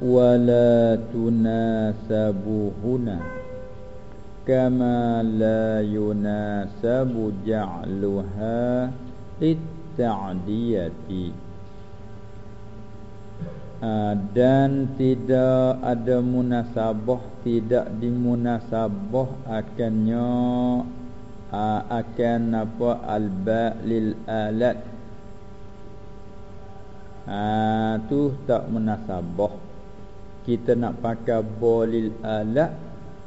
wala tunasabu huna kama la yunasabu ja'luha litta'diyati. Ha, dan tidak ada munasabah tidak dimunasabah akannya ha, akan apa alba lil alat. Ha, tu tak munasabah kita nak pakai bolil alat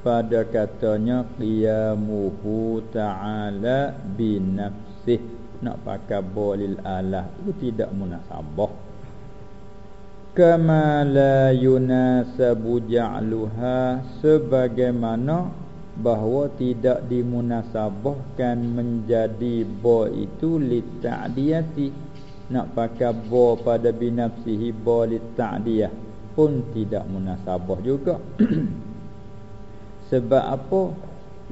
pada katanya qiyamuhu ta'ala binafsih. Nak pakai bolil alat itu tidak munasabah. Kama la yunasabu ja'luha sebagaimana bahawa tidak dimunasabahkan menjadi bo itu li ta'diyati nak pakai bo pada binafsihi bo li ta'diyah pun tidak munasabah juga. Sebab apa?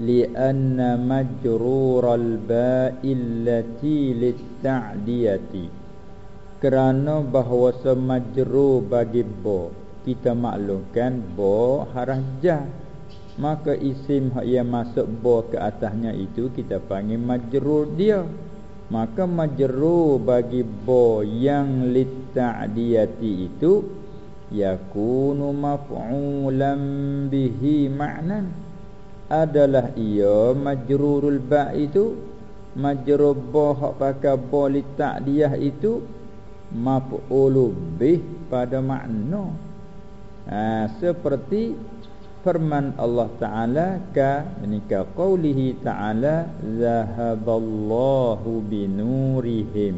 Li'anna majrural ba'illati litta'diyati. Kerana bahawa semajru bagi bo kita maklumkan bo harajah maka isim yang masuk bo ke atasnya itu kita panggil majrur dia. Maka majrur bagi bo yang litta'diyati itu yakunu maf'ulan bihi ma'nan. Adalah ia majrurul ba itu majrur ba hak pakai ba li ta'diyah itu maf'ulu bih pada makna. Ha, seperti firman Allah Taala ka menika qaulihi Taala zahaballahu binurihim.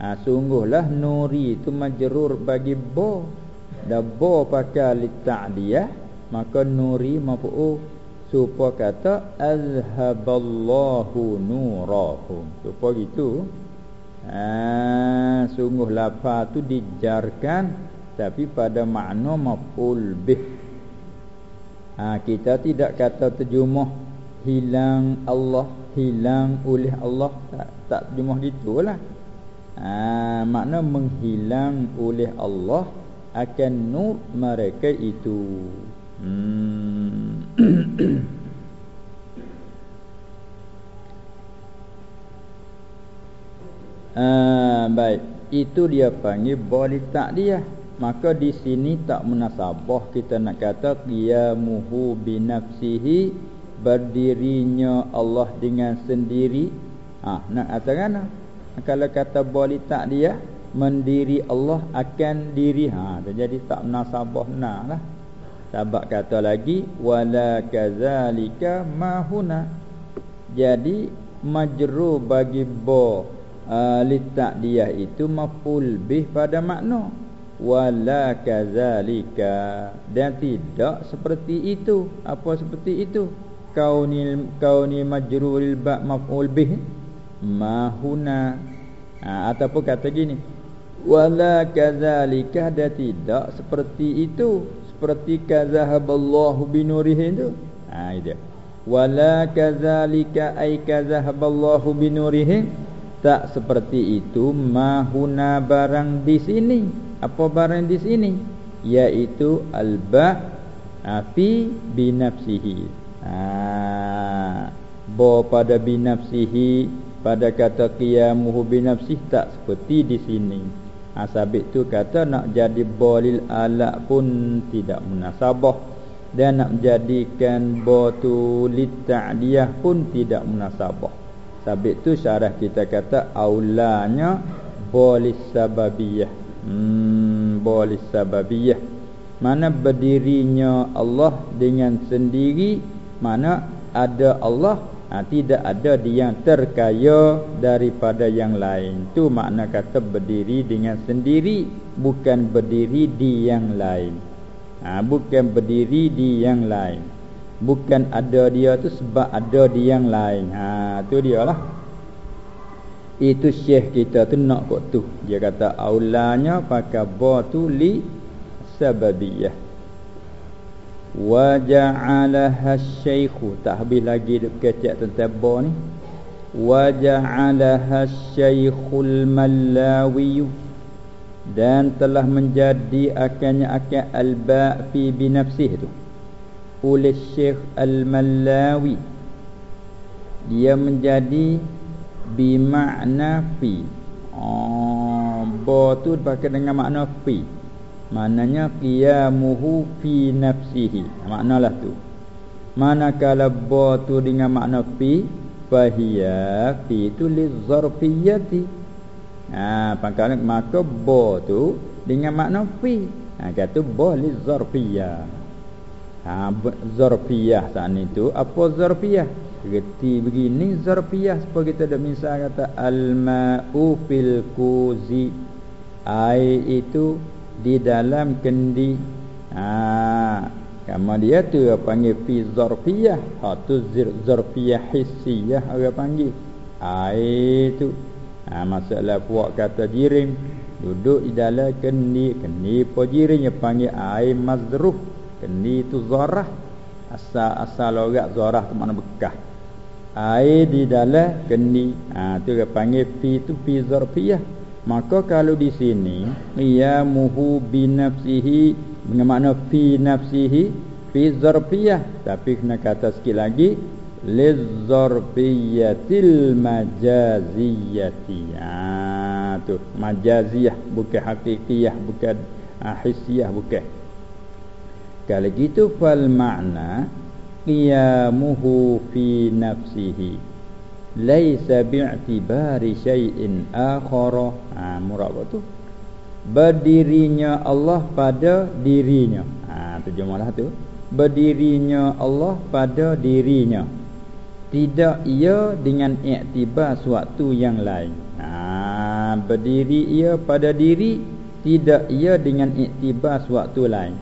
Ha, sungguhlah nuri itu majrur bagi ba Dabo pakai lita'diyah Maka nuri mafu'u Supa kata Azhaballahu nurahum. Supa gitu. Ha, Sungguh lapa tu dijarkan Tapi pada makna maf'ul bih. Ha, Kita tidak kata terjemah Hilang Allah Hilang oleh Allah. Tak, tak terjemah gitulah. Ha, Makna menghilang oleh Allah akan nur mereka itu. Hmm. ah, baik, itu dia panggil boleh tak dia. Maka di sini tak munasabah kita nak kata qiyamuhu binafsihi berdirinya Allah dengan sendiri. Ah, nak katakan kalau kata boleh tak dia mendiri Allah akan diri. Ha jadi tak nasabah nah lah. Sebab kata lagi wala kadzalika mahuna jadi majru bagi bo uh, dia itu maful bih pada makna. Wala kadzalika dan tidak seperti itu. Apa seperti itu? Kaunil kauni majruril ba maful bih. Mahuna ha, ataupun kata gini wala kadzalika da tidak seperti itu. Seperti kazahaballahu binurihi itu ha itu. Wala kadzalika ay kazahaballahu binurihi tak seperti itu mahuna barang di sini. Apa barang di sini? Yaitu alba api binafsihi. Ha bo pada binafsihi pada kata qiyamuhu binafsihi tak seperti di sini Asabik tu kata nak jadi bolil alak pun tidak munasabah dan nak menjadikan batu lita'diyah pun tidak munasabah. Sabit tu syarah kita kata aulanya bolis sababiyah. Hmm, bolis sababiyah. Mana berdirinya Allah dengan sendiri, mana ada Allah ha, tidak ada yang terkaya daripada yang lain. Tu makna kata berdiri dengan sendiri bukan berdiri di yang lain. Ha, bukan berdiri di yang lain. Bukan ada dia tu sebab ada di yang lain. Ha tu dia lah itu syekh kita tu nak kok tu. Dia kata aulanya pakai ba tu li sababiyah Waja'alaha syaikhu. Tak habis lagi kecek tentang bo ni. Waja'alaha syaikhul mallawiyu. Dan telah menjadi akannya akan al-ba' fi binafsih tu. Oleh Syekh Al-Mallawi. Dia menjadi bimakna fi. Oh ba tu pakai dengan makna fi maknanya qiyamuhu fi nafsihi maknalah tu manakala ba tu dengan makna fi fahiya fi tu lizarfiyati Ha pangkalan maka ba tu dengan makna fi. Ha kata ba li zarfiyah. Ha zarfiyah sana itu apa zarfiyah? Reti begini zarfiyah supaya kita ada misal kata al ma'u fil kuzi. Air itu di dalam kendi. Ha Kama dia tu panggil fi zarfiyah. Ha tu zarfiyah hissiyah orang panggil. Air tu. Ha, Masalah puak kata jirim. Duduk di dalam kendi. Kendi po jirim Dia panggil air mazruh Kendi itu zarah. Asal-asal orang zarah tu mana bekah. Air di dalam kendi. Ha, tu dia panggil Fi tu fi zarfiyah Maka kalau di sini Ya muhu binafsihi makna fi nafsihi Fi zarfiyah. Tapi kena kata sikit lagi lizzarfiyatil majaziyati. Ha tu majaziyah bukan hakikiyah bukan ha, hissiyah bukan. Kalau gitu fal makna qiyamuhu fi nafsihi laisa bi'tibari syai'in akhara ha murad tu? Berdirinya Allah pada dirinya. Ha terjemahlah tu. Berdirinya Allah pada dirinya. Tidak ia dengan iktibar suatu yang lain. Ha, berdiri ia pada diri tidak ia dengan iktibar suatu lain.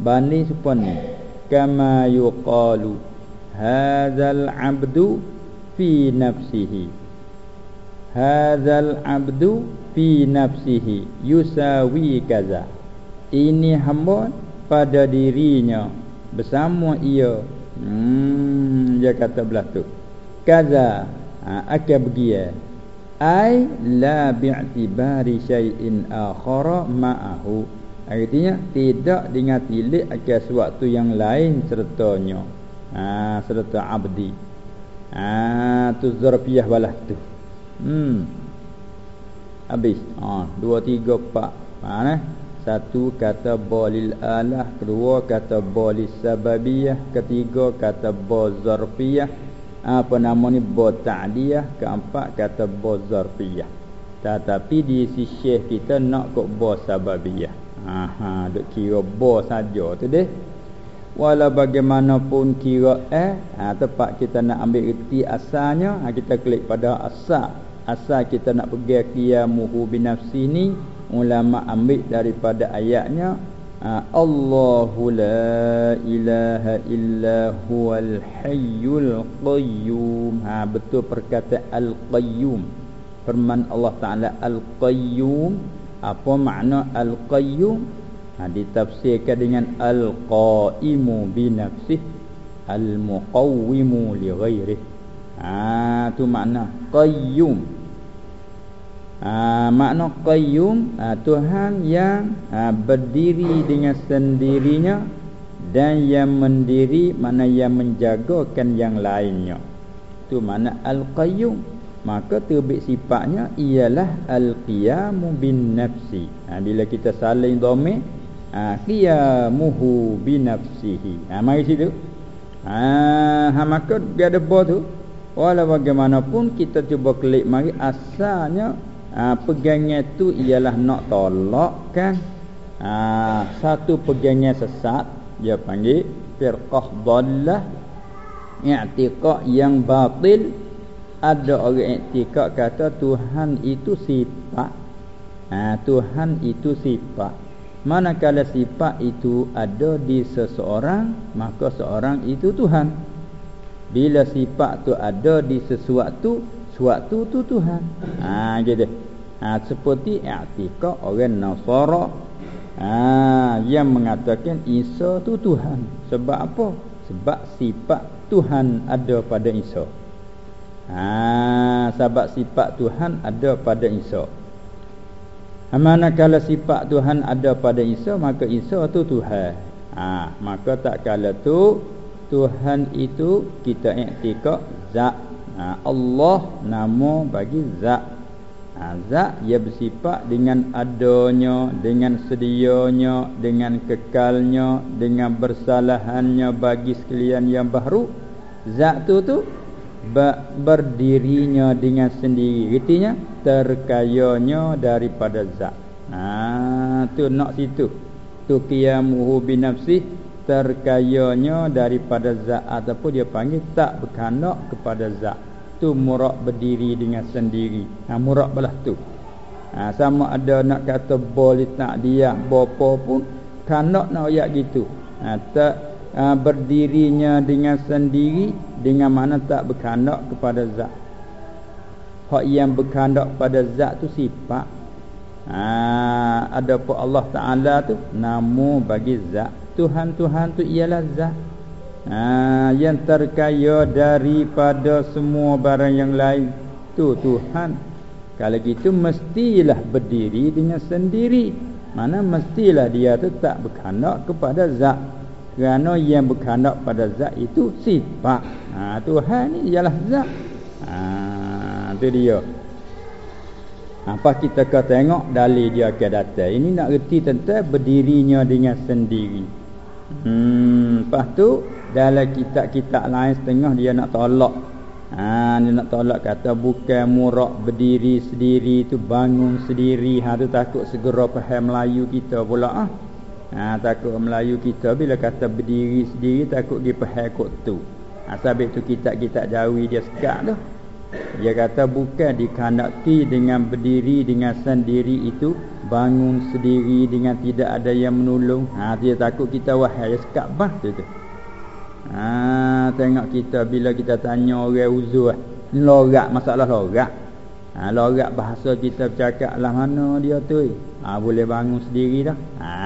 Bani supani kama yuqalu hadzal abdu fi nafsihi hadzal abdu fi nafsihi yusawi kaza ini hamba pada dirinya bersama ia Hmm, dia kata belah tu. Kaza ha, akan begia. Ai la bi'tibari syai'in akhara ma'ahu. Artinya tidak dengan tilik akan sesuatu yang lain sertanya. Ha, serta abdi. Ha, tu zarfiyah balah tu. Hmm. Habis. Ha, dua, tiga, empat. Ha, satu kata bolil alah. Kedua kata bolil sababiyah. Ketiga kata bo zarfiyah. Apa nama ni? Bo ta'diyah. Keempat kata bo zarfiyah. Tetapi di sisi kita nak kok bo sababiyah. Aha, duk kira bo saja tu deh Walau bagaimanapun kira eh ha, Tepat kita nak ambil erti asalnya ha, Kita klik pada asal Asal kita nak pergi kiamuhu binafsi ni ulama ambil daripada ayatnya ha, Allahu la ilaha illa huwal hayyul qayyum. Ha betul perkataan al qayyum firman Allah taala al qayyum apa makna al qayyum ha ditafsirkan dengan al qaimu bi nafsih al muqawwimu li ghairihi ha tu makna qayyum. Ha, makna qayyum ha, Tuhan yang ha, berdiri dengan sendirinya dan yang mendiri mana yang menjagakan yang lainnya. Itu makna al-qayyum. Maka terbit sifatnya ialah al-qiyamu bin nafsi. Ha, bila kita saling dhamir ha, qiyamuhu bin nafsihi ha, mari situ. Ha, ha, maka dia ada tu. Walau bagaimanapun kita cuba klik mari asalnya ha, pegangan tu ialah nak tolak kan ha, satu pegangan sesat dia panggil firqah dhallah i'tiqad yang batil. Ada orang i'tiqad kata Tuhan itu sifat. Ha, Tuhan itu sifat manakala sifat itu ada di seseorang maka seorang itu Tuhan bila sifat tu ada di sesuatu suatu tu Tuhan. Ha gitu. Ha seperti i'tikad orang Nasara ha yang mengatakan Isa tu Tuhan. Sebab apa? Sebab sifat Tuhan ada pada Isa. Ha sebab sifat Tuhan ada pada Isa. Manakala sifat Tuhan ada pada Isa maka Isa tu Tuhan. Ha, maka tak kala tu Tuhan itu kita iktikad zat. Ha, Allah nama bagi zat. Ha, zat ia bersifat dengan adanya, dengan sedianya, dengan kekalnya, dengan bersalahannya bagi sekalian yang baru. Zat tu tu berdirinya dengan sendiri. Artinya terkayanya daripada zat. Ha tu nak situ. Tu qiyamuhu binafsi terkayanya daripada zat. Ataupun dia panggil tak berkanak kepada zat. Tu murak berdiri dengan sendiri. Ha, Murak belah tu. Ha, Sama ada nak kata boleh tak dia Bapa pun kanak nak ayat gitu. Ha, Tak uh, berdirinya dengan sendiri dengan mana tak berkandak kepada zat. Hak yang berkandak kepada zat tu sifat. Ha, ada pun Allah Taala tu nama bagi zat. Tuhan-tuhan tu ialah zat. Ha, yang terkaya daripada semua barang yang lain tu Tuhan. Kalau gitu mestilah berdiri dengan sendiri. Mana mestilah dia tu tak berkandak kepada zat. Kerana yang berkehendak pada zat itu sifat. Ha Tuhan ni ialah zat. Ha tu dia. Apa kita kata tengok dalil dia akan datang. Ini nak reti tentang berdirinya dengan sendiri. Hmm, lepas tu dalam kitab-kitab lain setengah dia nak tolak. Ha dia nak tolak kata bukan murak berdiri sendiri tu bangun sendiri. Ha tu takut segera faham Melayu kita pula. Ha? Ha, takut Melayu kita bila kata berdiri sendiri takut dia pahal kot tu. Ha, sabit tu kitab-kitab jawi dia sekat tu. Dia kata bukan dikandaki dengan berdiri dengan sendiri itu bangun sendiri dengan tidak ada yang menolong. Ha, dia takut kita wahai sekat bah tu tu. Ha, tengok kita bila kita tanya orang uzur lorak masalah lorak. Ha, lorak bahasa kita bercakap lah mana dia tu. Ha, boleh bangun sendiri dah. Ha,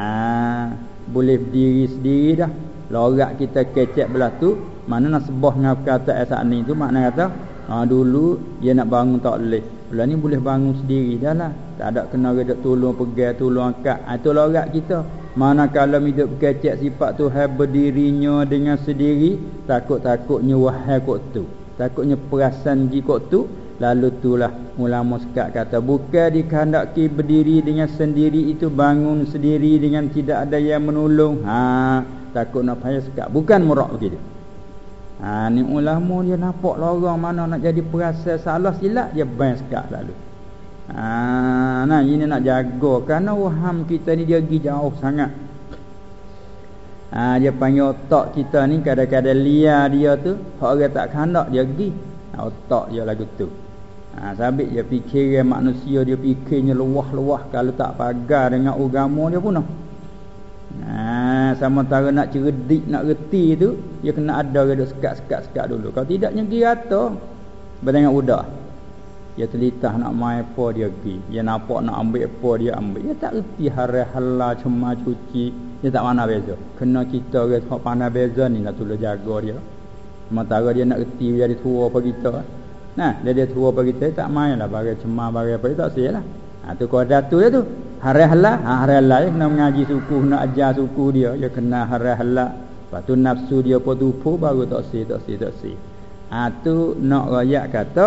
boleh berdiri sendiri dah. Lorak kita kecek belah tu, mana nak sebah dengan kata saat ni tu makna kata, ha, dulu dia nak bangun tak boleh. Belah ni boleh bangun sendiri dah lah. Tak ada kena redak tolong pegang, tolong angkat. Ha, itu lorak kita. Mana kalau hidup kecek sifat tu hai berdirinya dengan sendiri, takut-takutnya wahai kot tu. Takutnya perasan di kot tu, Lalu itulah ulama sekat kata bukan dikehendaki berdiri dengan sendiri itu bangun sendiri dengan tidak ada yang menolong. Ha takut nak payah sekat bukan murak begitu. Ha ni ulama dia nampak lorong mana nak jadi perasa salah silap dia ban sekat lalu. Ha nah ini nak jaga kerana waham kita ni dia pergi jauh sangat. Ha dia panggil otak kita ni kadang-kadang liar dia tu orang tak kandak dia pergi. Ha, otak dia lagu tu. Ha, sabit dia fikir manusia dia fikirnya luah-luah kalau tak pagar dengan agama dia pun. Ha, sama tara nak cerdik nak reti tu dia kena ada dia sekat-sekat-sekat dulu. Kalau tidak nyegi rata bertengok udah. Dia telitah nak main apa dia pergi. Dia nampak nak ambil apa dia ambil. Dia tak reti hari halal cuma cuci. Dia tak mana beza. Kena kita tak pandai beza ni nak tolong jaga dia. Sementara dia nak reti dia tua apa kita. Nah, dia dia tua bagi kita tak main lah bagi cemar bagi apa tak sia lah. Ha tu kau datu dia tu. Hari halal, ha hari halal dia kena mengaji suku, nak ajar suku dia, dia kena hari halal. Lepas tu nafsu dia pun tupu baru tak sia, tak sia, tak sia. Ha tu nak rakyat kata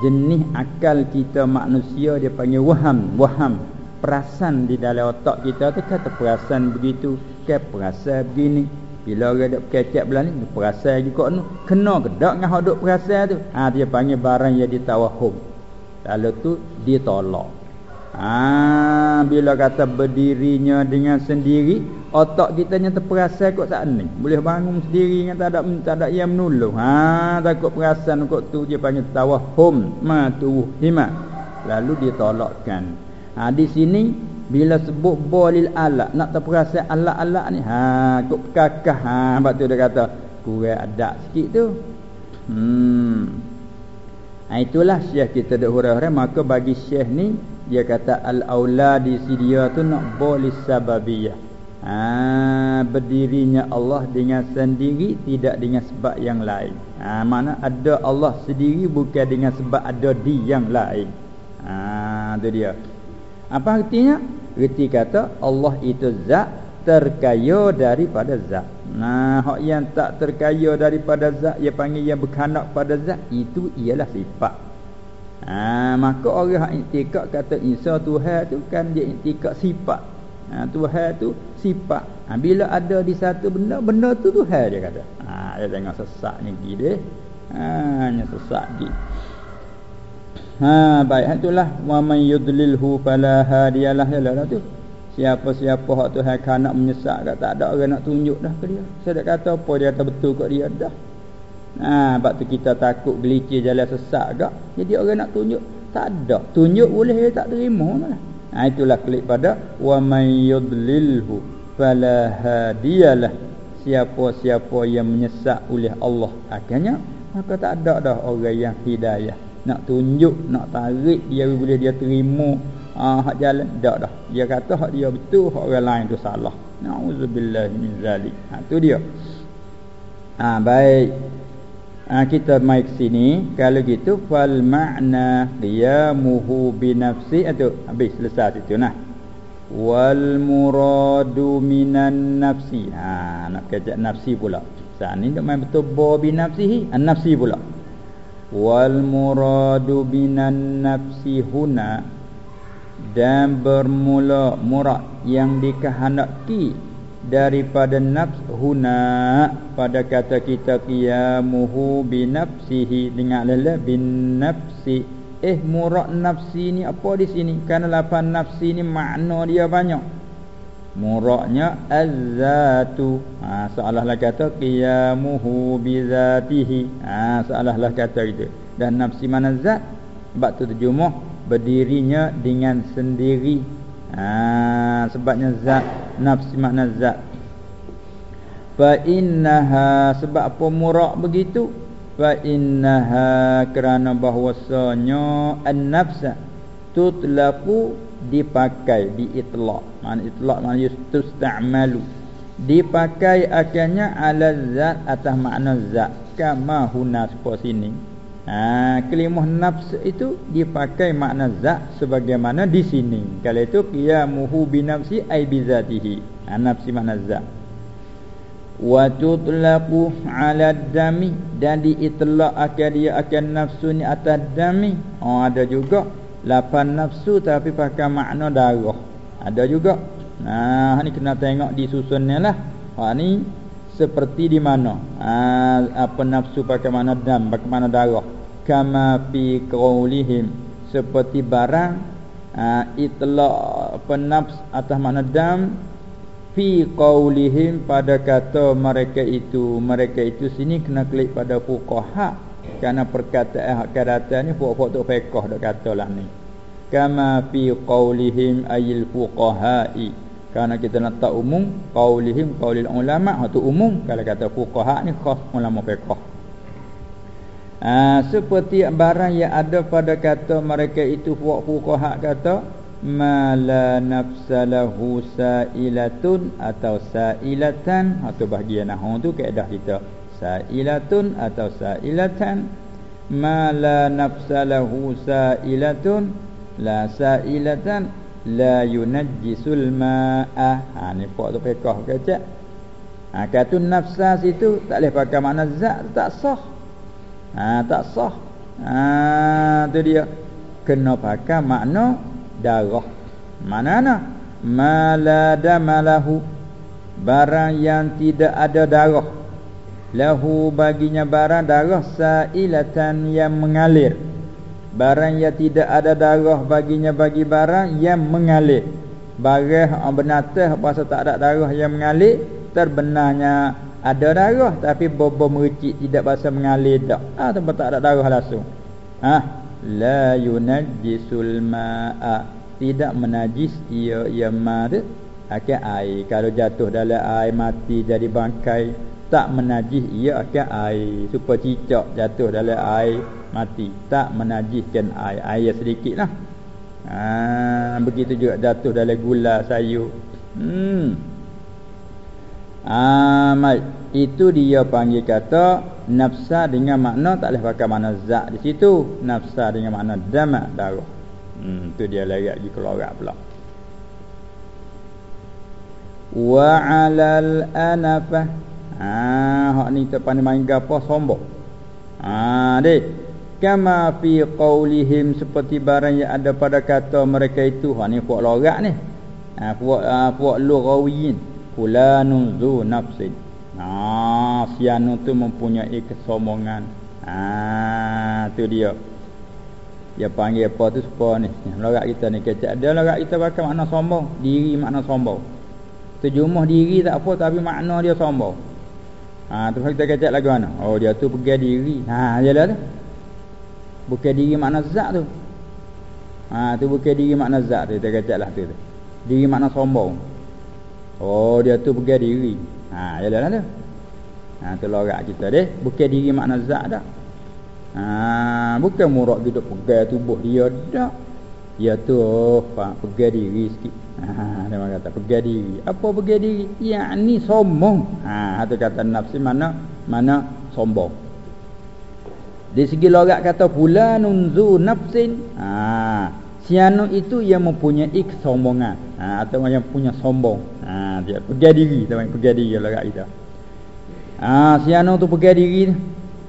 jenis akal kita manusia dia panggil waham, waham. Perasan di dalam otak kita tu kata perasan begitu, ke perasan begini. Bila orang duk kecek belah ni perasan juga tu kena gedak dengan hak duk perasan tu. Ha dia panggil barang yang ditawahum. Lalu tu ditolak. Ha bila kata berdirinya dengan sendiri otak kita nya terperasan kok saat ni. Boleh bangun sendiri dengan tak ada tak ada yang menolong. Ha takut perasan kok tu dia panggil tawahum ma tu hima. Lalu ditolakkan. Ha di sini bila sebut bolil alat nak terperasan alat-alat ni ha kok kakah ha sebab tu dia kata kurang adat sikit tu. Hmm. Ha, itulah syekh kita dak hurah-hurah maka bagi syekh ni dia kata al auladi sidia tu nak bolis sababiyah. Ha berdirinya Allah dengan sendiri tidak dengan sebab yang lain. Ha mana ada Allah sendiri bukan dengan sebab ada di yang lain. Ha tu dia. Apa artinya? Reti kata Allah itu zat terkaya daripada zat. Nah, hak yang tak terkaya daripada zat ia panggil yang berkanak pada zat itu ialah sifat. Ha, maka orang yang iktikad kata Isa Tuhan tu kan dia iktikad sifat. Ha, Tuhan tu sifat. Ha, bila ada di satu benda, benda tu Tuhan dia kata. Ha, dia tengok sesak ni dia. Ha, hanya sesak dia. Ha baik itulah wa man yudlilhu fala hadiyalah lah tu. Siapa-siapa hak Tuhan kan nak menyesat kat tak ada orang nak tunjuk dah ke dia. Saya dah kata apa dia kata betul kat dia dah. Ha sebab tu kita takut gelicir jalan sesat gak. Jadi orang nak tunjuk tak ada. Tunjuk boleh dia tak terima lah. Ha itulah klik pada wa man yudlilhu fala hadiyalah. Siapa-siapa yang menyesat oleh Allah akhirnya maka tak ada dah orang yang hidayah nak tunjuk nak tarik dia boleh dia terima. Ah hak jalan. Dak dah. Dia kata hak dia betul hak orang lain tu salah. Naudzubillah min zalik. Ha tu dia. Ha baik. Ha, kita mai ke sini. Kalau gitu fal ma'na qiyamuhu bi nafsi. Itu habis selesai itu nah. Wal muradu minan nafsi. Ha nak kejak nafsi pula. Sani dak main betul bo bi nafsihi. An nafsi pula wal muradu binan nafsi huna. Dan bermula murad yang dikehendaki daripada nafs huna. Pada kata kita qiyamuhu binafsihi. Dengan lala bin nafsi eh murad nafsi ni apa di sini? Kerana lapan nafsi ni makna dia banyak muradnya az-zatu. Ha seolah-olah kata qiyamuhu bi zatihi ha seolah-olah kata itu dan nafsi mana zat? Sebab tu terjemah berdirinya dengan sendiri. Ha sebabnya zat nafsi makna zat? Fa innaha sebab apa murad begitu? Fa innaha kerana bahwasanya an-nafsa tutlaqu dipakai diitlaq mana itlaq mana yusta'malu dipakai akhirnya ala zat atas makna zat. Kama huna sepo sini. Ha kelimah nafs itu dipakai makna zat sebagaimana di sini. Kalau itu qiyamuhu bi nafsi ai bi zatihi ha, nafsi makna zat. Wa tutlaqu ala dami. Dan diitlaq akan dia akan nafsu ni atas dami. Oh ada juga lapan nafsu tapi pakai makna darah. Ada juga. Nah ni kena tengok di susunnya lah. Ha ni seperti di mana? Ha, apa nafsu pakai makna dam pakai makna darah? Kama fi qaulihim seperti barang ha, itlaq penafs atas makna dam fi qaulihim pada kata mereka itu. Mereka itu sini kena klik pada fuqaha kerana perkataan hak kadatan ni puak-puak tu fiqh dak katalah ni. Kama fi qaulihim ayil fuqaha'i. Kerana kita nak tahu umum qaulihim qaulil ulama hak tu umum. Kalau kata fuqaha ni khas ulama fiqh ha, seperti barang yang ada pada kata mereka itu puak fuqaha kata mala nafsalahu sa'ilatun atau sa'ilatan. Atau bahagian nahwu tu kaedah kita sa'ilatun atau sa'ilatan ma la nafsa lahu sa'ilatun la sa'ilatan la yunajjisul ma'a. Ha ni puak tu fiqh kecek ha kata nafsa situ tak boleh pakai makna zat tak sah. Ha tak sah. Ha tu dia. Kena pakai makna darah. Mana mana ma la damalahu barang yang tidak ada darah lahu baginya barang darah sailatan yang mengalir. Barang yang tidak ada darah baginya bagi barang yang mengalir. Barang benatah pasal tak ada darah yang mengalir terbenarnya ada darah tapi bobo mericik tidak bahasa mengalir tak. Ah tempat tak ada darah langsung. Ah la yunajjisul ma'a. Tidak menajis ia ia ma akan air. Kalau jatuh dalam air mati jadi bangkai tak menajis ia akan air. Supaya cicak jatuh dalam air mati. Tak menajiskan air. Air sedikit lah ha, begitu juga jatuh dalam gula sayur. Hmm. ha, itu dia panggil kata nafsa dengan makna tak boleh pakai makna zat di situ. Nafsa dengan makna damak darah. Hmm tu dia larat pergi keluar pula. Wa 'alal anafah ha hak ni pandai main gapo sombong. Ha dek kama fi qaulihim seperti barang yang ada pada kata mereka itu. Ha ni puak lorat ni. Ha puak ha, puak lughawiyin. Fulanun zu nafsin. Ha sianu tu mempunyai kesombongan. Ha tu dia. Dia panggil apa tu sepa ni? Lorat kita ni kecek. Dia lorat kita pakai makna sombong. Diri makna sombong. Terjemah diri tak apa tapi makna dia sombong. Ha tu kita kata lagu mana? Oh dia tu pergi diri. Ha jelah tu. Bukan diri makna zat tu. Ha tu bukan diri makna zat tu kita kata lah tu. Diri makna sombong. Oh dia tu pergi diri. Ha jelah tu. Ha tu lorak kita deh, bukan diri makna zat dah. Ha bukan murak hidup pegang tubuh dia dah. Dia tu oh, pegang diri sikit. Ha dia kata pegang diri. Apa pegang diri? Yakni sombong. Ha tu kata nafsi mana mana sombong. Di segi logat kata fulanun zu nafsin. Ha sianu itu yang mempunyai kesombongan. Ha atau yang punya sombong. Ha dia pegang diri, pegang diri logat kita. Ha sianu tu pegang diri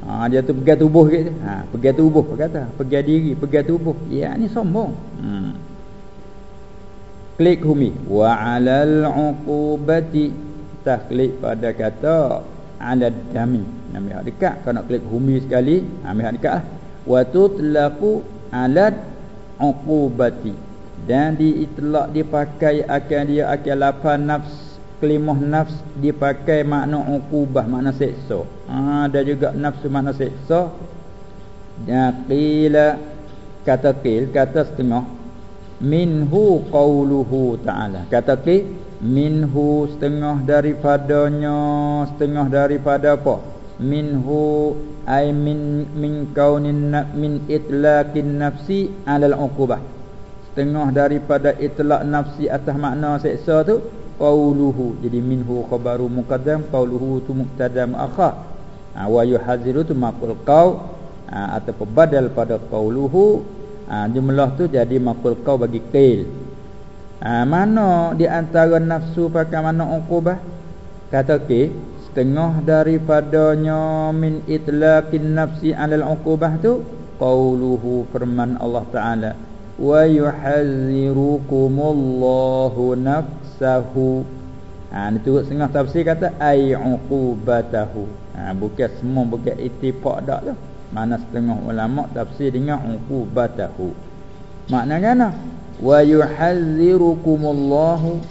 Ha dia tu pegang tubuh gitu. Ha pegang tubuh kata, pegang diri, pegang tubuh. Ya ni sombong. Hmm klik humi. Wa alal uqubati taklik pada kata ala dami. Nama hak dekat. Kau nak klik humi sekali ambil hak dekat lah. Wa tutlaqu ala uqubati. Dan diitlak dipakai akan dia akan lapan nafs kelimah nafs dipakai makna uqubah makna seksa. Ha, ada juga nafsu makna seksa. Dan qila kata qil kata setengah. Minhu qauluhu ta'ala. Kata ke minhu setengah daripadanya setengah daripada apa? Minhu ay min min kaunin min itlaqin nafsi alal uqubah setengah daripada itlaq nafsi atas makna seksa tu qauluhu jadi minhu khabaru muqaddam qauluhu tu muqtadam akha. Ha, wa yuhaziru tu maqul qaul ha, atau badal pada qauluhu. Ha, jumlah tu jadi maqul kau bagi qil. Ha, mana di antara nafsu pakai mana uqubah? Kata ke setengah daripadanya min itlaqin nafsi alal uqubah tu qauluhu firman Allah taala. Wa yuhazzirukumullahu nafsahu Ha ni turut setengah tafsir kata ay uqubatahu. Ha bukan semua bukan ittifaq dak tu. Mana setengah ulama tafsir dengan uqubatahu. Maknanya apa? Wa yuhazzirukumullahu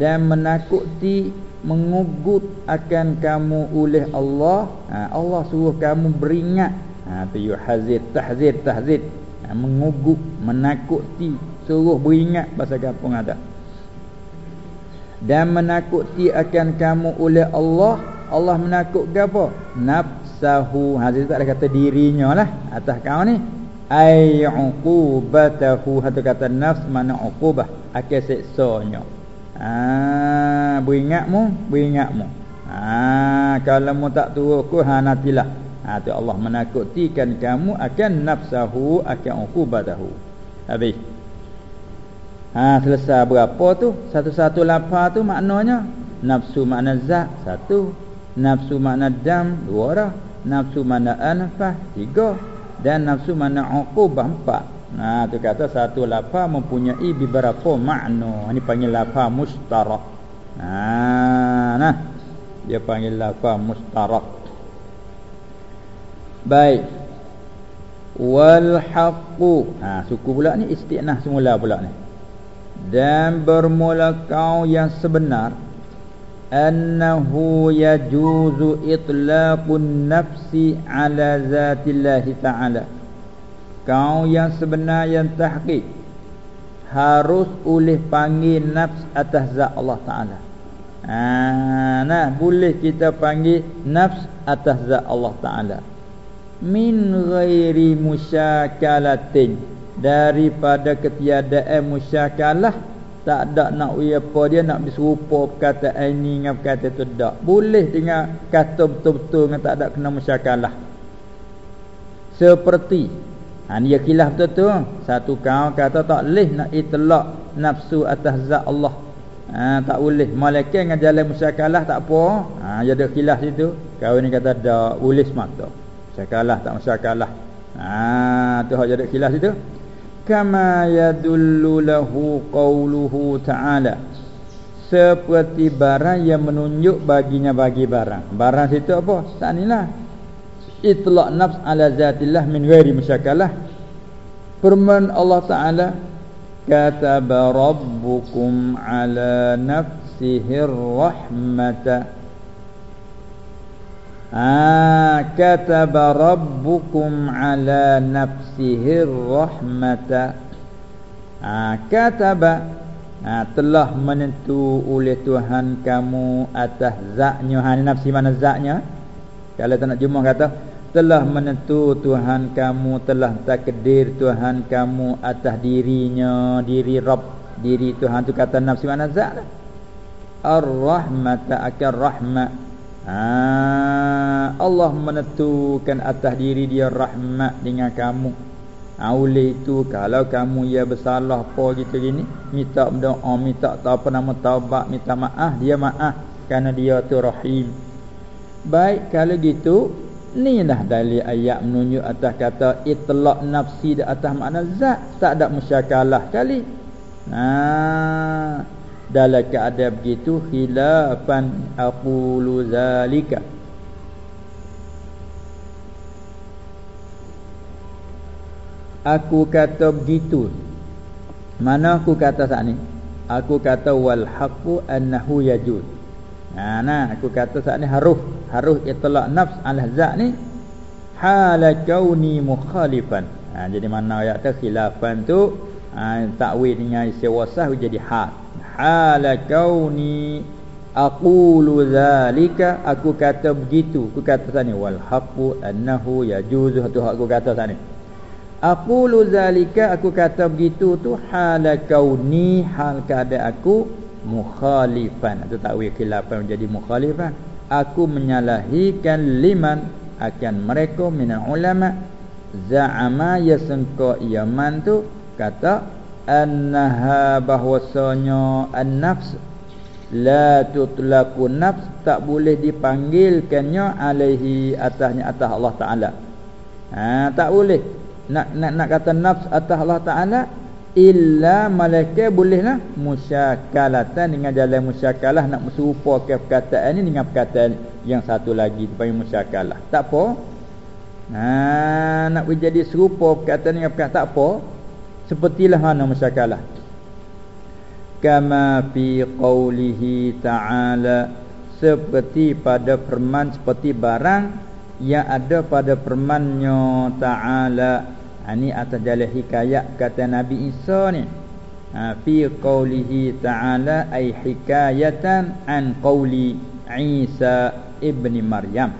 dan menakuti mengugut akan kamu oleh Allah. Ha, Allah suruh kamu beringat. Ha tu yuhazir tahzir tahzir. Ha, mengugut menakuti suruh beringat bahasa kampung ada. Dan menakuti akan kamu oleh Allah. Allah menakut ke apa? Nafs nafsahu. Ha tak ada kata dirinya lah atas kau ni. Ai uqubatahu hatu kata nafs mana uqubah. Akan siksanya ha beringatmu beringatmu. Ha kalau mu tak turut ku ha natilah ha tu Allah menakutikan kamu akan nafsahu akan uqubatahu. Habis ha selesai berapa tu? Satu-satu lapar tu maknanya? Nafsu makna zat satu. Nafsu makna dam dua dah nafsu mana anfah tiga. Dan nafsu mana uqubah empat. Nah tu kata satu lafaz mempunyai beberapa makna. Ini panggil lafaz mustarak nah nah. Dia panggil lafaz mustarak baik. Wal haqqu. Ha suku pula ni istinah semula pula ni dan bermula kau yang sebenar annahu yajuzu itlaqun nafsi ala zatillahi ta'ala. Kau yang sebenar yang tahqiq harus oleh panggil nafs atas zat Allah Ta'ala. Ha, nah boleh kita panggil nafs atas zat Allah Ta'ala. Min ghairi musyakalatin daripada ketiadaan musyakalah tak ada nak apa dia nak diserupa perkataan ini dengan perkataan tu tak boleh dengan kata betul-betul dengan tak ada kena musyakalah seperti Ha dia khilaf betul tu. Satu kaum kata tak leh nak itlaq nafsu atas zat Allah. Ha tak boleh. Malaikat dengan jalan musyakalah tak apa. Ha dia ada khilaf situ. Kau ni kata dak boleh semata. Musyakalah tak musyakalah. Ha tu hak ada khilaf situ. Kama yadullu lahu qawluhu ta'ala. Seperti barang yang menunjuk baginya bagi barang. Barang situ apa? Tak inilah itlaq nafs ala zatillah min ghairi musyakalah firman Allah taala kataba rabbukum ala nafsihi rahmata Ah kataba rabbukum ala nafsihi rahmata. Ah kataba ah, telah menentu oleh Tuhan kamu atas zatnya. Ha nafsi mana zatnya? Kalau tak nak jumlah kata telah menentu Tuhan kamu telah takdir Tuhan kamu atas dirinya diri Rabb. Diri Tuhan tu kata nafsi mana zat? Lah. Ar-Rahmat akan rahmat ha, Allah menentukan atas diri dia rahmat dengan kamu. Ha, Oleh itu kalau kamu ya bersalah apa gitu gini Minta berdoa, minta tak apa nama taubat, minta maaf Dia maaf kerana dia tu rahim. Baik kalau gitu Ni dah dalil ayat menunjuk atas kata Itlaq nafsi di atas makna zat. Tak ada musyakalah kali. Nah Dalam keadaan begitu Khilafan aqulu zalika. Aku kata begitu. Mana aku kata saat ni? Aku kata wal haqqu annahu yajud Ha nah aku kata saat ni haruf haruf itlaq nafs al zat ni hala kauni mukhalifan. Ha jadi mana ayat tu? Khilafan tu ha, takwil dengan istiwa sah jadi ha. Hala kauni aqulu zalika aku kata begitu. Aku kata saat ni wal haqqu annahu yajuzu tu aku kata saat ni. Aqulu zalika aku kata begitu tu hala kauni hal keadaan aku mukhalifan atau takwil khilafan menjadi mukhalifan aku menyalahikan liman akan mereka minal ulama za'ama yasangka yaman tu kata annaha bahwasanya an-nafs la tutlaqu nafs tak boleh dipanggilkannya alaihi atasnya atas Allah taala. Ha tak boleh. Nak nak nak kata nafs atas Allah taala illa malaikat bolehlah musyakalatan dengan jalan musyakalah nak serupa ke perkataan ni dengan perkataan yang satu lagi dipanggil musyakalah. Tak apa. Ha nak menjadi serupa perkataan dengan perkataan tak apa sepertilah mana musyakalah kama fi qawlihi ta'ala seperti pada firman seperti barang yang ada pada firman-Nya ta'ala ini ha, atas jalan hikayat kata Nabi Isa ni. Ha, fi qawlihi ta'ala ay hikayatan an qawli Isa ibni Maryam.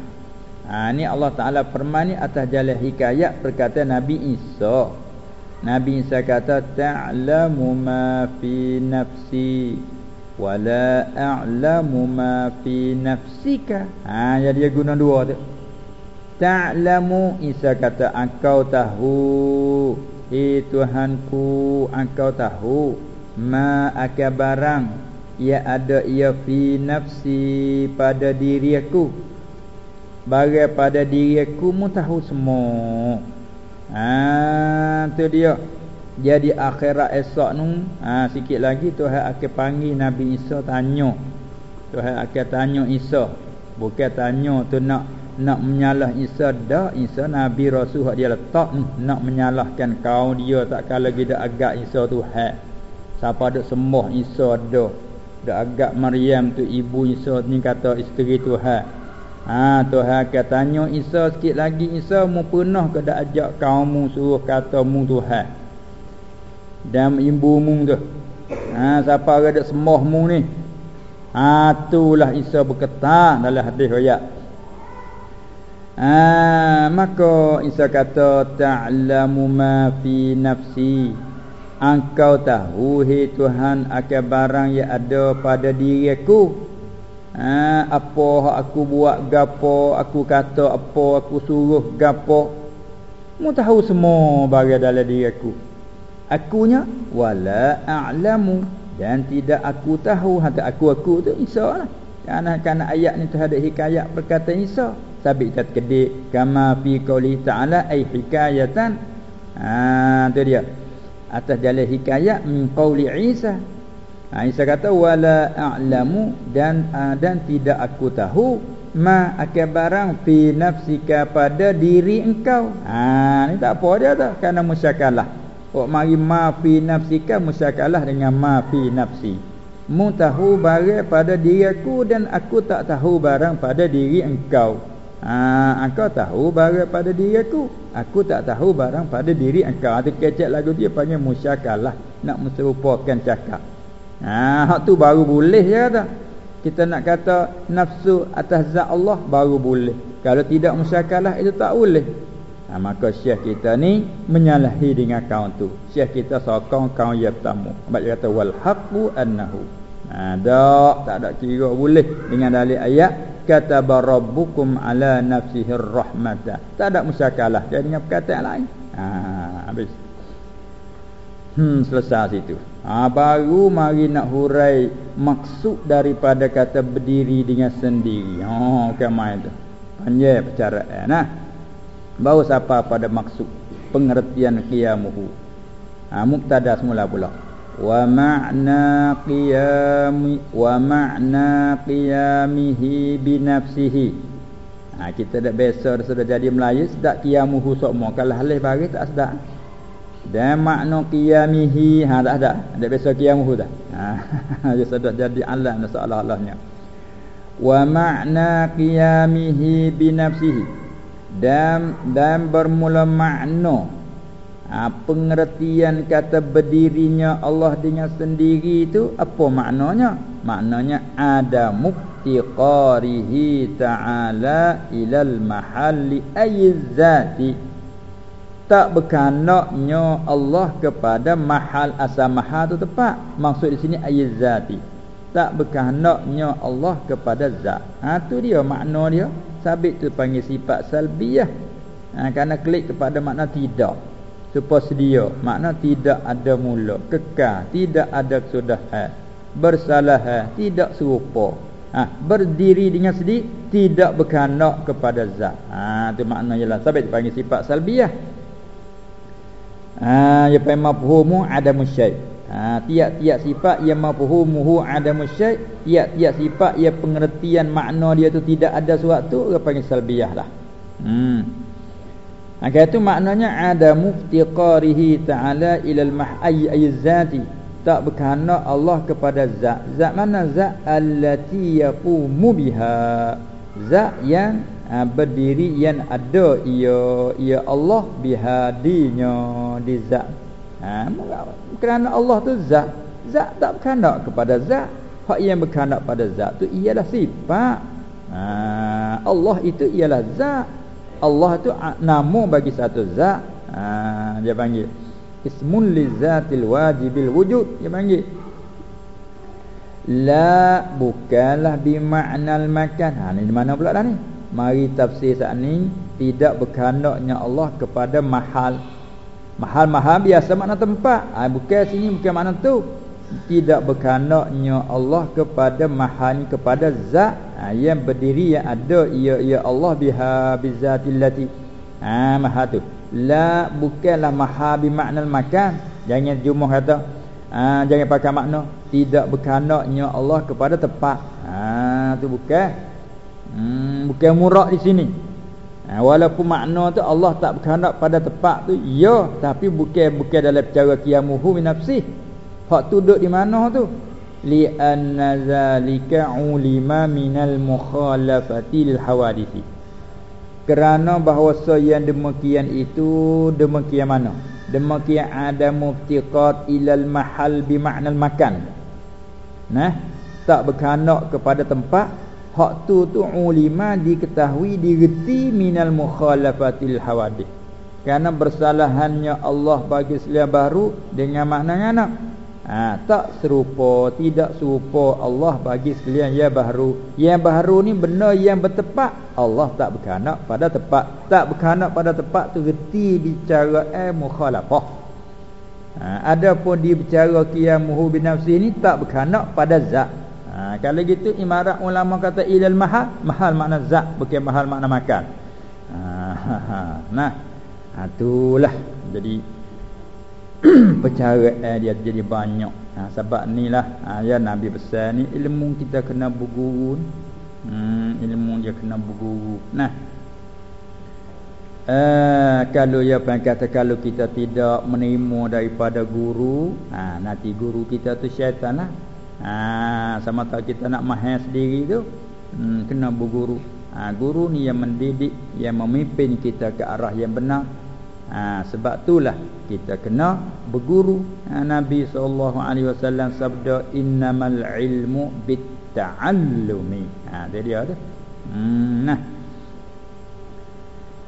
Ha, ini Allah Ta'ala firman ni atas jalan hikayat berkata Nabi Isa. Nabi Isa kata ta'lamu ma fi nafsi wa la a'lamu ma fi nafsika. Ha, jadi dia guna dua tu. Ta'lamu Isa kata engkau tahu Hi Tuhanku engkau tahu Ma akan barang Ya ada ia fi nafsi pada diri aku Barang pada diri aku mu tahu semua Ha tu dia. Jadi akhirat esok nu ha, Sikit lagi Tuhan akan panggil Nabi Isa tanya. Tuhan akan tanya Isa. Bukan tanya tu nak nak menyalah Isa dah Isa Nabi Rasul dia letak ni nak menyalahkan kau dia tak kala kita agak Isa tu hak siapa ada sembah Isa dah. Dak agak Maryam tu ibu Isa ni kata isteri Tuhan ha Tuhan kata tanya Isa sikit lagi. Isa mu pernah ke dak ajak kaummu suruh kata mu Tuhan? Dan ibu mu tu. Ha siapa ada sembah mu ni? Ha itulah Isa berkata dalam hadis riwayat Ah, maka Isa kata ta'lamu ma fi nafsi. Engkau tahu hai Tuhan akan barang yang ada pada diriku. Ah, apa aku buat gapo, aku kata apa, aku suruh gapo. mu tahu semua barang dalam diri aku. Akunya wala a'lamu. Dan tidak aku tahu hati aku aku tu Isa lah. Kerana kerana ayat ni terhadap hikayat perkataan Isa sabit kat kedik kama fi qouli ta'ala ay hikayatan. Ha tu dia. Atas jalan hikayat min qauli Isa ha, Isa kata wala a'lamu dan uh, dan tidak aku tahu ma akan barang fi nafsika pada diri engkau. Ha ni tak apa dia tu kerana musyakalah. Oh mari ma fi nafsika musyakalah dengan ma fi nafsi. Mu tahu barang pada diri aku dan aku tak tahu barang pada diri engkau. Ha engkau tahu barang pada diri aku aku tak tahu barang pada diri engkau. Ada kecek lagu dia panggil musyakalah. Nak menyerupakan cakap ha hak tu baru boleh ya tak kita nak kata nafsu atas zat Allah baru boleh. Kalau tidak musyakalah itu tak boleh. Ha, maka syekh kita ni menyalahi dengan kaum tu. Syekh kita sokong kaum yang pertama. Sebab dia kata wal haqqu annahu. Ha, tak tak ada kira boleh dengan dalil ayat kata rabbukum ala nafsihi rahmata. Tak ada musyakalah dia dengan perkataan lain. Ha, habis. Hmm selesai situ. Ha, baru mari nak hurai maksud daripada kata berdiri dengan sendiri. Oh bukan main tu. Panjang percaraan nah. Baru siapa pada maksud pengertian qiyamuhu. Ha mubtada semula pula. Wa ma'na qiyami wa ma'na qiyamihi bi nafsihi. Ha kita dah biasa sudah jadi Melayu sedak qiyamuhu sok mo kalau halih bagi tak sedak dan makna qiyamihi ha tak ada ada biasa qiyamuhu dah. Ha dia sudah jadi alam seolah-olahnya. Wa makna qiyamihi bi nafsihi. Dan dan bermula makna ha, pengertian kata berdirinya Allah dengan sendiri itu apa maknanya? Maknanya ada muftiqarihi ta'ala ilal mahalli ayyizati tak berkanaknya Allah kepada mahal asal mahal tu tepat. Maksud di sini ayat zati. Tak berkanaknya Allah kepada zat. Ha tu dia makna dia. Sabit tu panggil sifat salbiyah. Ha kerana klik kepada makna tidak. Supaya sedia. Makna tidak ada mula. Kekal. Tidak ada kesudahan. Bersalah. Tidak serupa. Ha berdiri dengan sendiri tidak berkanak kepada zat. Ha tu makna jelas sabit panggil sifat salbiyah ha ya fa mafhumu adamu syai. Ha tiap-tiap sifat yang mafhumuhu adamu syai tiap-tiap sifat yang pengertian makna dia tu tidak ada sesuatu dia panggil salbiyah lah. Hmm. Ha itu maknanya ada muftiqarihi ta'ala ila al-mahayy ay tak berkehendak Allah kepada zat. Zat mana? Zat allati yaqumu biha. Zat yang ha, berdiri yang ada ia ia Allah bihadinya di zat. Ha, kerana Allah tu zat. Zat tak berkehendak kepada zat. Hak yang berkehendak pada zat tu ialah sifat. Ha, Allah itu ialah zat. Allah tu nama bagi satu zat. Ha, dia panggil ismun lizatil wajibil wujud dia panggil. La bukanlah bimaknal makan. Ha ni mana pula dah ni Mari tafsir saat ni Tidak berkandaknya Allah kepada mahal. Mahal-mahal biasa makna tempat. Ha, Bukan sini bukan makna tu. Tidak berkandaknya Allah kepada mahal Kepada zat. Ha, Yang berdiri yang ada Ya, ya Allah biha bizatillati ha, Mahal tu. La bukanlah mahal bimaknal makan. Jangan jumlah kata. Ha, Jangan pakai makna. Tidak berkandaknya Allah kepada tempat. Ha, tu bukan Hmm, bukan murak di sini. Ha, walaupun makna tu Allah tak berkehendak pada tempat tu, ya, tapi bukan bukan dalam cara min nafsih. Hak tu duduk di mana tu? Li anna zalika ulima minal mukhalafatil hawadisi. Kerana bahawa yang demikian itu demikian mana? Demikian ada muftiqat ilal mahal bi makan. Nah, tak berkehendak kepada tempat hak tu tu ulima diketahui direti minal mukhalafatil hawadith. Kerana bersalahannya Allah bagi selia baru dengan makna ngana ha, tak serupa tidak serupa Allah bagi sekalian yang baru. Yang baru ni benar yang bertepat Allah tak berkehendak pada tepat. Tak berkehendak pada tepat tu reti bicara eh mukhalafah. Ha, adapun dia bicara qiyamuhu bi nafsi ni tak berkehendak pada zat ha, kalau gitu imarat ulama kata ilal mahal mahal makna zat bukan mahal makna makan. Ha, ha, ha. nah itulah. Jadi percara eh, dia jadi banyak. Ha, sebab ni lah ha, ya Nabi pesan ni ilmu kita kena berguru hmm, ilmu dia kena berguru nah. Eh, kalau ya pun kata kalau kita tidak menerima daripada guru ha, nanti guru kita tu syaitan lah ha, sama tak kita nak mahal sendiri tu hmm, kena berguru ha, guru ni yang mendidik yang memimpin kita ke arah yang benar Ha, sebab itulah kita kena berguru. Ha, Nabi SAW sabda innamal ilmu bitta'allumi. Ha, dia dia tu. Hmm, nah.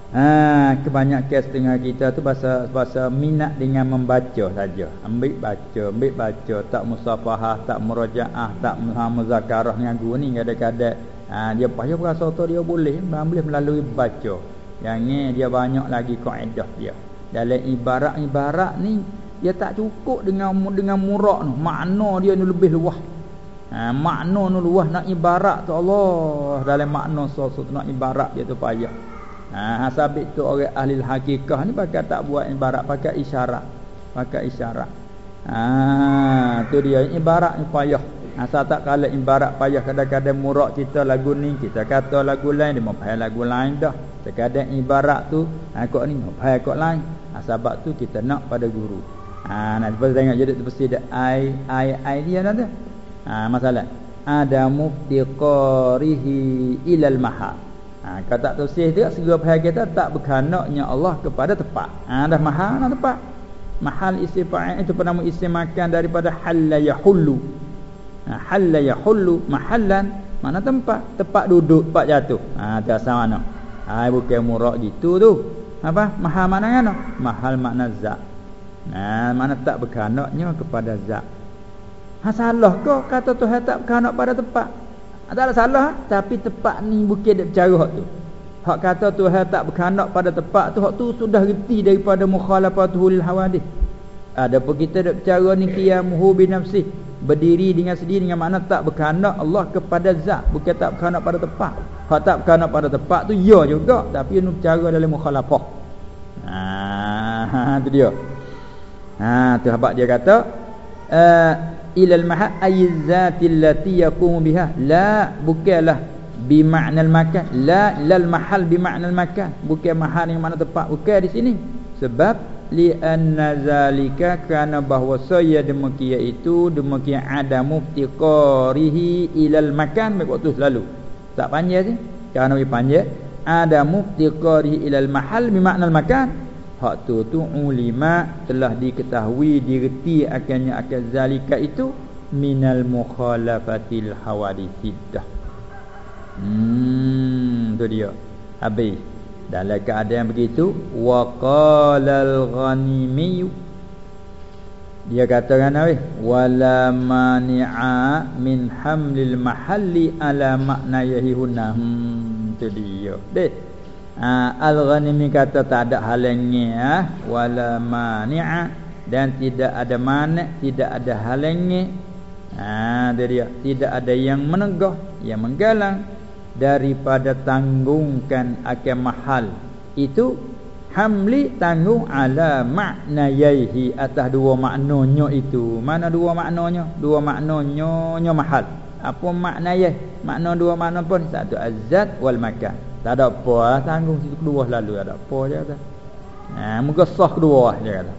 Ha, kebanyakan setengah kita tu bahasa bahasa minat dengan membaca saja. Ambil baca, ambil baca, tak musafahah, tak murajaah, tak muzakarah dengan guru ni kadang-kadang ha, dia payah berasa tu dia boleh, boleh melalui baca. Yang ni dia banyak lagi kaedah dia. Dalam ibarat-ibarat ni dia tak cukup dengan dengan murak tu. Makna dia ni lebih luas. Ha, makna ni luas nak ibarat tu Allah dalam makna sosok nak ibarat dia tu payah. Ha hasabit tu orang ahli hakikah ni pakai tak buat ibarat pakai isyarat. Pakai isyarat. Ha tu dia ibarat ni payah. Asal tak kala ibarat payah kadang-kadang murak kita lagu ni kita kata lagu lain dia mau lagu lain dah. Terkadang ibarat tu ha kok ni mau kok lain. Ha, sebab tu kita nak pada guru. Ha nak lepas tengok jadi mesti ada ai ai ai dia ada. Ha masalah. Ada muftiqarihi ilal maha. Ha kata tu sih dia segera faham kita tak berkenaknya Allah kepada tempat. Ha dah maha nak tempat. Mahal isi fa'il itu pernah isim makan daripada halla yahullu. Ha, halla yahullu mahallan mana tempat? Tempat duduk tempat jatuh. Ha tu asal mana? Ha bukan murak gitu tu. Apa? Mahal mana kan? Mahal makna zat. Nah mana tak berkanaknya kepada zat. Ha salah ke? Kata Tuhan tak berkanak pada tempat. ha, tak ada salah tapi tempat ni bukan dia bercara hak tu. Hak kata Tuhan tak berkanak pada tempat tu hak tu sudah reti daripada mukhalafatul hawadith ada pun kita dak bercara ni qiyamuhu bi nafsihi berdiri dengan sendiri dengan makna tak berkehendak Allah kepada zat bukan tak berkehendak pada tempat. Hak tak berkehendak pada tempat tu ya juga tapi ini cara dalam mukhalafah. Ha tu dia. Ha tu habaq dia kata uh, ilal maha ayzatil lati yaqumu biha. La bukanlah bi ma'nal makan. La lal mahal bi ma'nal makan. Bukan mahal yang mana tempat bukan di sini. Sebab li anna zalika kana bahwa saya demikian itu demikian ada muftiqarihi ilal makan baik waktu selalu. Tak panjang sih. Kerana lebih panjang. Ada muftiqarihi ilal mahal bermakna makan hak tu tu ulima telah diketahui direti akannya akan zalika itu minal mukhalafatil hawadithidah. Hmm tu dia. Habis. Dalam keadaan begitu waqalal ghanimi dia katakan apa wala mani'a min hamlil mahalli ala makna yahihuna. Hmm tu dia. Deh ha, al ghanimi kata tak ada halangnya ha? wala mani'a. Dan tidak ada mana tidak ada halangnya ha dia tidak ada yang menegah yang menggalang daripada tanggungkan akan mahal. Itu hamli tanggung ala makna yaihi atas dua maknanya itu. Mana dua maknanya? Dua maknanya nya mahal. Apa makna yai makna dua makna pun. Satu azat wal makan tak ada apa lah, tanggung situ kedua lalu ada apa dia kata. Ha muka sah kedua dia kata.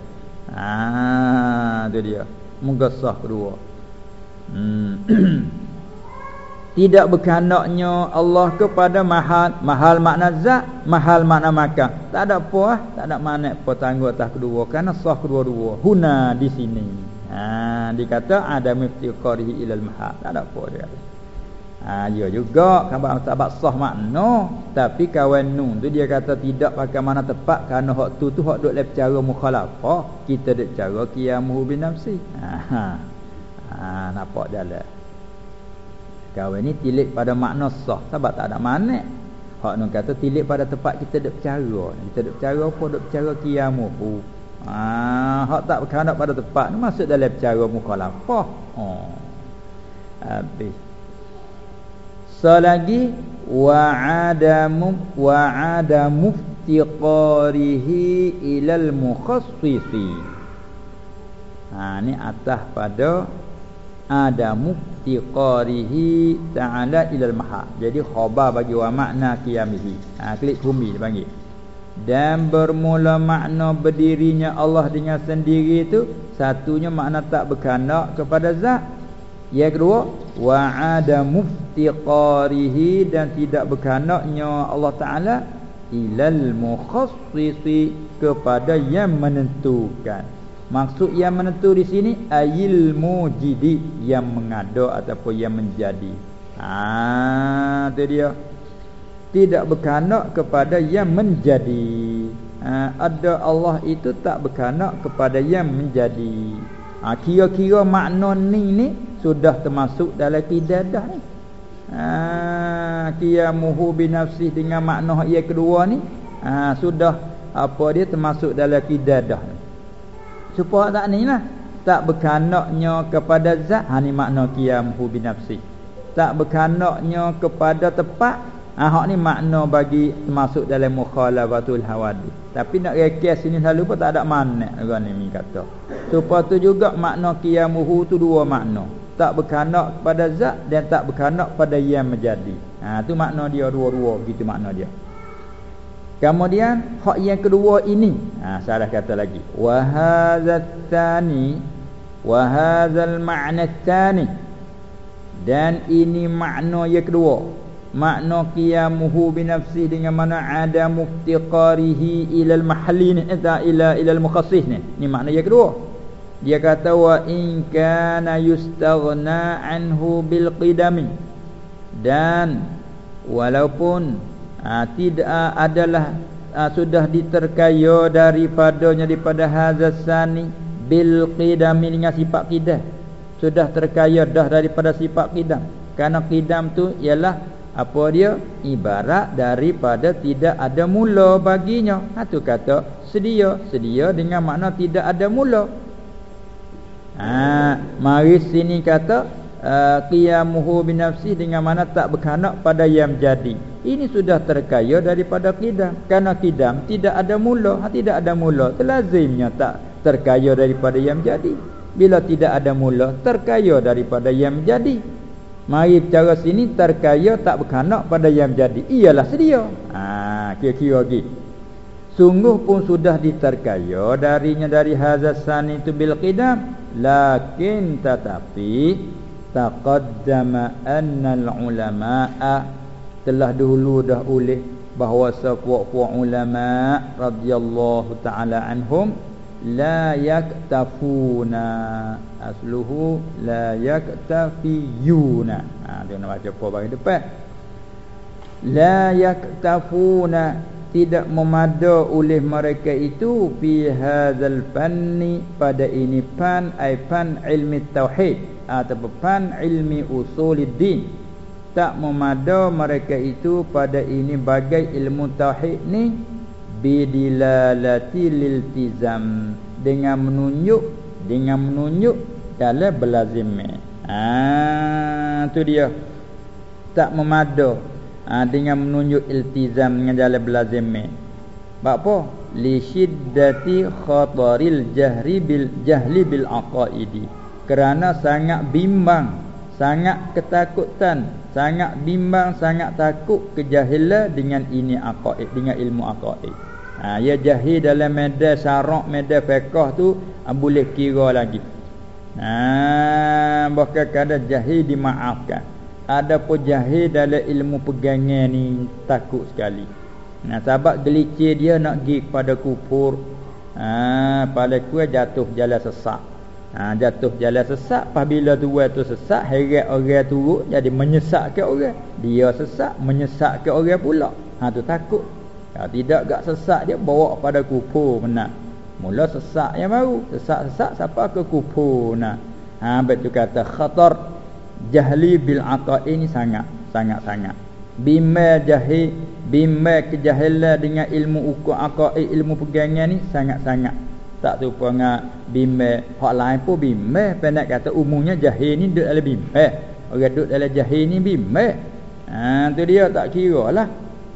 Ha tu dia. Muka sah kedua. Hmm. Tidak berkehendaknya Allah kepada mahal mahal makna zat mahal makna makan. Tak ada apa ah. Tak ada mana apa tangguh atas kedua. Kerana sah kedua-dua. Huna di sini. Ha dikata ada miftiqarihi ilal mahal. Tak ada apa dia Ha ya juga khabar sahabat sah makna tapi kawan nun tu dia kata tidak pakai mana tepat kerana hak tu tu hak duk lep cara mukhalafah kita duk cara qiyamuhu bin nafsi. Ha ha, ha nampak jalan. Kawan ni tilik pada makna sah sebab tak ada mana. Hak nun kata tilik pada tempat kita duk bercara. Kita duk bercara apa duk bercara qiyamuhu. Ha hak tak berkendak pada tempat ni masuk dalam cara mukhalafah. Oh. Habis. Selagi wa adamu wa adamu iftiqarihi ilal mukhassisi. Ha ni atas pada adamu iftiqarihi ta'ala ilal maha. Jadi khabar bagi wa makna qiyamihi. Ha klik bumi dia panggil. Dan bermula makna berdirinya Allah dengan sendiri itu satunya makna tak berkandak kepada zat. Yang kedua wa ada muftiqarihi dan tidak berkanaknya Allah Taala ilal mukhassisi kepada yang menentukan. Maksud yang menentu di sini ayil mujidi yang mengada ataupun yang menjadi. Ha tu dia. Tidak berkanak kepada yang menjadi. Ha, ada Allah itu tak berkanak kepada yang menjadi. Ha, kira-kira makna ni ni sudah termasuk dalam kidadah ni. Ha qiyamuhu bi nafsihi dengan makna ia kedua ni ha, sudah apa dia termasuk dalam kidadah ni. Supaya tak ni lah tak berkanaknya kepada zat ha ni makna qiyamuhu bi nafsihi. Tak berkanaknya kepada tempat ha hak ni makna bagi termasuk dalam mukhalafatul hawadith. Tapi nak rekes sini selalu pun tak ada makna orang ni kata. Supaya tu juga makna qiyamuhu tu dua makna tak berkanak pada zat dan tak berkanak pada yang menjadi. Ha tu makna dia dua-dua gitu makna dia. Kemudian hak yang kedua ini, ha salah kata lagi. Wa hadzal tsani wa hadzal ma'na tsani. Dan ini makna yang kedua. Makna qiyamuhu bi nafsi dengan mana ada muftiqarihi ila al-mahalli ni ila ila al-mukhassis ni. Ni makna yang kedua. Dia kata wa in kana yustaghna anhu bil qidami. Dan walaupun ha, tidak adalah ha, sudah diterkaya daripadanya daripada hazasani bil qidami dengan sifat qidam. Sudah terkaya dah daripada sifat qidam. Kerana qidam tu ialah apa dia? Ibarat daripada tidak ada mula baginya. Ha tu kata sedia. Sedia dengan makna tidak ada mula Ha, mari sini kata uh, qiyamuhu bi nafsi dengan mana tak berkanak pada yang jadi. Ini sudah terkaya daripada qidam. Karena qidam tidak ada mula, ha, tidak ada mula, terlazimnya tak terkaya daripada yang jadi. Bila tidak ada mula, terkaya daripada yang jadi. Mari cara sini terkaya tak berkanak pada yang jadi. Iyalah sedia. Ha, kira-kira lagi. Sungguh pun sudah diterkaya darinya dari hazasan itu bil qidam. Lakin tetapi taqaddama anna ulama'a telah dulu dah oleh bahawa sepuak-puak ulama radhiyallahu taala anhum la yaktafuna. Asluhu la yaktafiyuna. Ha dia nak baca apa bagi depan. La yaktafuna tidak memada oleh mereka itu fi hadzal fanni pada ini pan ai pan ilmi tauhid atau pan ilmi usuluddin tak memada mereka itu pada ini bagai ilmu tauhid ni bidilalati liltizam dengan menunjuk dengan menunjuk dalam belazim ah tu dia. Tak memada ha, dengan menunjuk iltizam dengan jalan belazim sebab apa? Li shiddati khataril jahri bil jahli bil aqaidi. Kerana sangat bimbang sangat ketakutan sangat bimbang sangat takut kejahilan dengan ini aqaid dengan ilmu aqaid. Ha ya jahil dalam medan syarak medan fiqh tu ha, boleh kira lagi. Ha bahkan kadang jahil dimaafkan ada pun jahil dalam ilmu pegangan ni takut sekali. Nah sebab gelicir dia nak pergi kepada kufur. Ha pada kuat jatuh jalan sesak. ha, jatuh jalan sesat apabila tuan tu sesat heret orang turut jadi menyesatkan orang dia sesat menyesatkan orang pula ha tu takut kalau tidak gak sesat dia bawa pada kufur benar mula sesat yang baru sesat-sesat siapa ke kufur nah ha betul kata khatar jahli bil ini sangat sangat-sangat bima jahil bima kejahilan dengan ilmu ukur aqaid ilmu pegangan ni sangat-sangat tak serupa dengan bima. Hak lain pun bima. Pendek kata umumnya jahil ni duduk dalam bima. Orang duduk dalam jahil ni bima. Ha tu dia tak kira lah.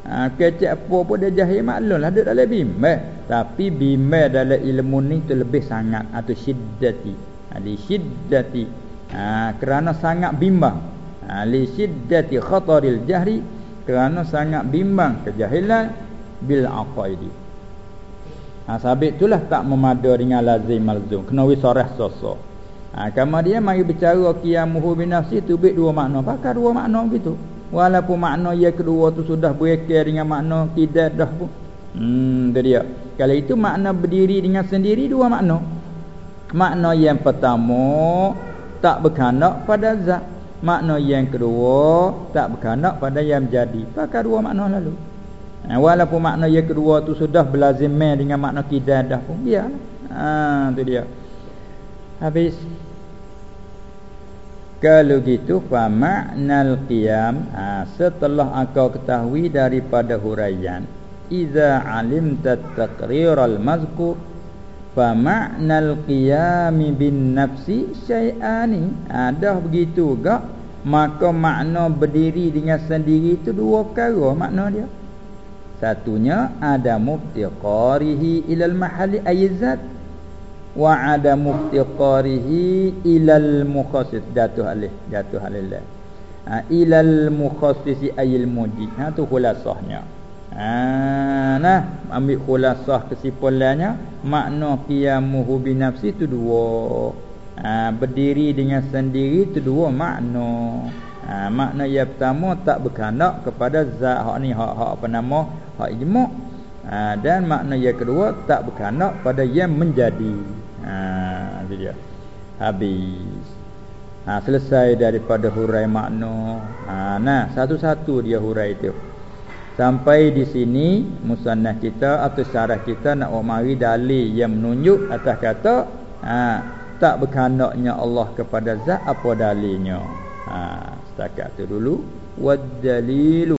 Ha, kecek apa pun dia jahil maklum lah duduk dalam bima. Tapi bima dalam ilmu ni tu lebih sangat. Atau syiddati. Ha, di syiddati ha, kerana sangat bimbang ha, li syiddati khataril jahri kerana sangat bimbang kejahilan bil aqaidi Ha sabit itulah tak memada dengan lazim malzum. Kena wi sarah sosok. Ha kemudian mari bicara qiyamuhu bi nafsi tu bik dua makna. Pakai dua makna begitu. Walaupun makna yang kedua tu sudah berekar dengan makna kidat dah pun. Hmm dia. Kalau itu makna berdiri dengan sendiri dua makna. Makna yang pertama tak berkanak pada zat. Makna yang kedua tak berkanak pada yang jadi. Pakai dua makna lalu. Ha, walaupun makna yang kedua tu sudah berlazim dengan makna kidadah pun biar. Ha tu dia. Habis kalau gitu fa ma'nal qiyam ha, setelah engkau ketahui daripada huraian iza alimta taqriral mazkur fa ma'nal qiyam bin nafsi syai'ani. Ada ha, begitu gak maka makna berdiri dengan sendiri itu dua perkara makna dia. Satunya ada muftiqarihi ilal mahali ayyizat wa ada muftiqarihi ilal mukhassis jatuh alih jatuh alih ha, ilal mukhassisi ayil mudi ha tu khulasahnya ha nah. Ambil khulasah kesimpulannya makna qiyamuhu bi nafsi tu dua. Ha, berdiri dengan sendiri tu dua makna. Ha, makna yang pertama tak berkandak kepada zat hak ni hak hak apa nama hak ijma' ha, dan makna yang kedua tak berkanak pada yang menjadi. Ha itu dia. Habis. Ha selesai daripada hurai makna. Ha nah satu-satu dia hurai itu sampai di sini musannah kita atau syarah kita nak mari dalil yang menunjuk atas kata ha tak berkanaknya Allah kepada zat apa dalilnya. Ha setakat tu dulu. Wad dalilu